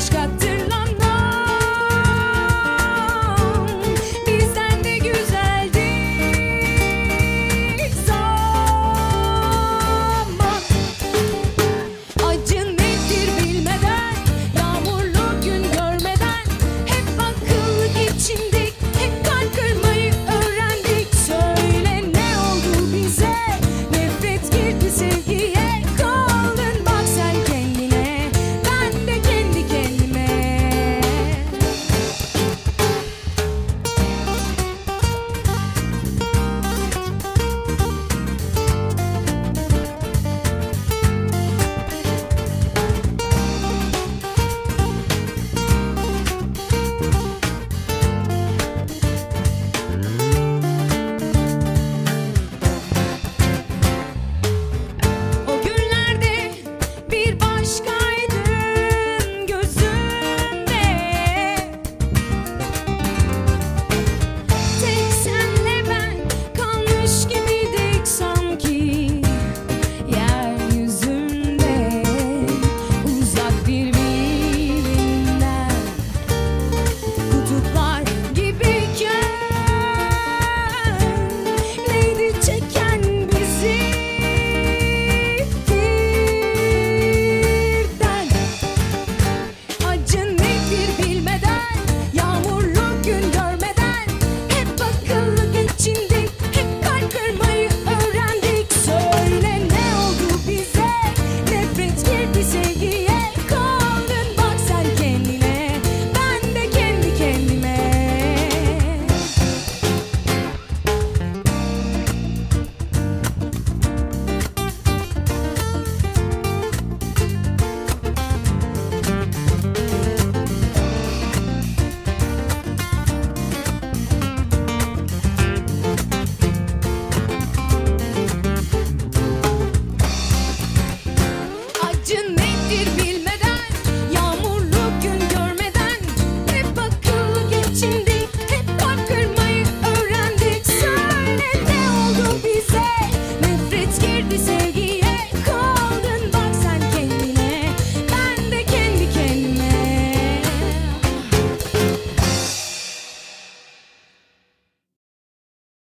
Başka değil